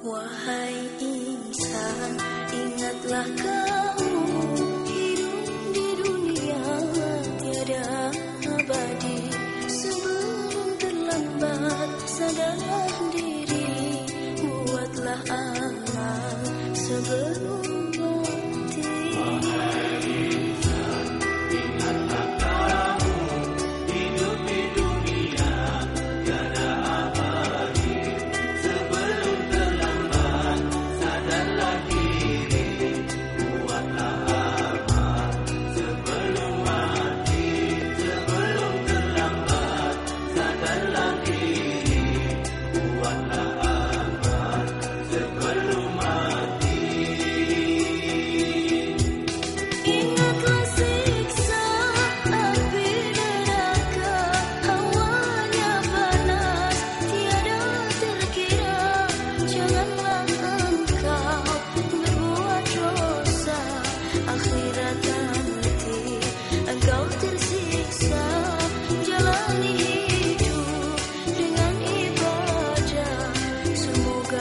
Wahai insan, ingatlah kamu hidup di dunia tiada abadi. Sebelum terlambat, sadarlah diri, buatlah amal sebelum mati.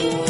Thank you.